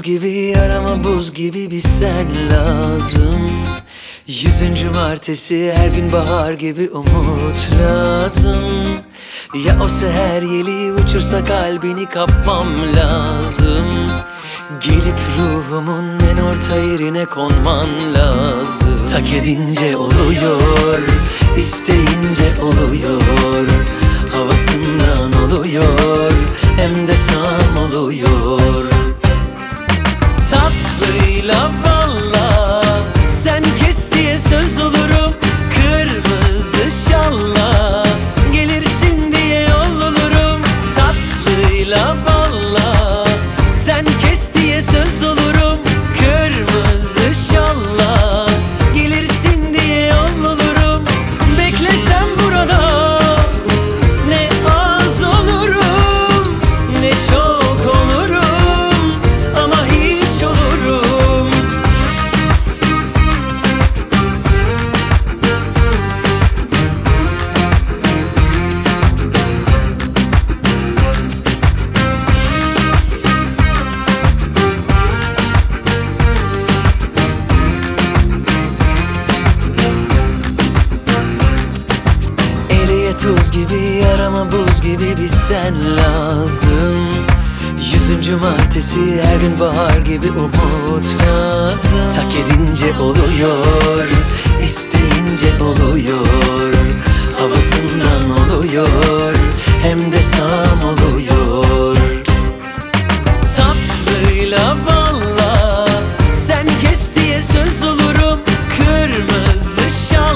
tuz gibi yarama buz gibi bir sen lazım. Yüzüncü martesi her gün bahar gibi umut lazım. Ya o seher yeli uçursa kalbini kapmam lazım. Gelip ruhumun en orta yerine konman lazım. Tak edince oluyor, isteyince oluyor. Havasından oluyor, gibi yarama buz gibi bir sen lazım. Yüzüncü martesi her gün bahar gibi umut lazım. Tak edince oluyor, isteyince oluyor. Havasından oluyor, hem de tam oluyor. Tatlıyla balla Sen kes diye söz olurum. Kırmızı şalla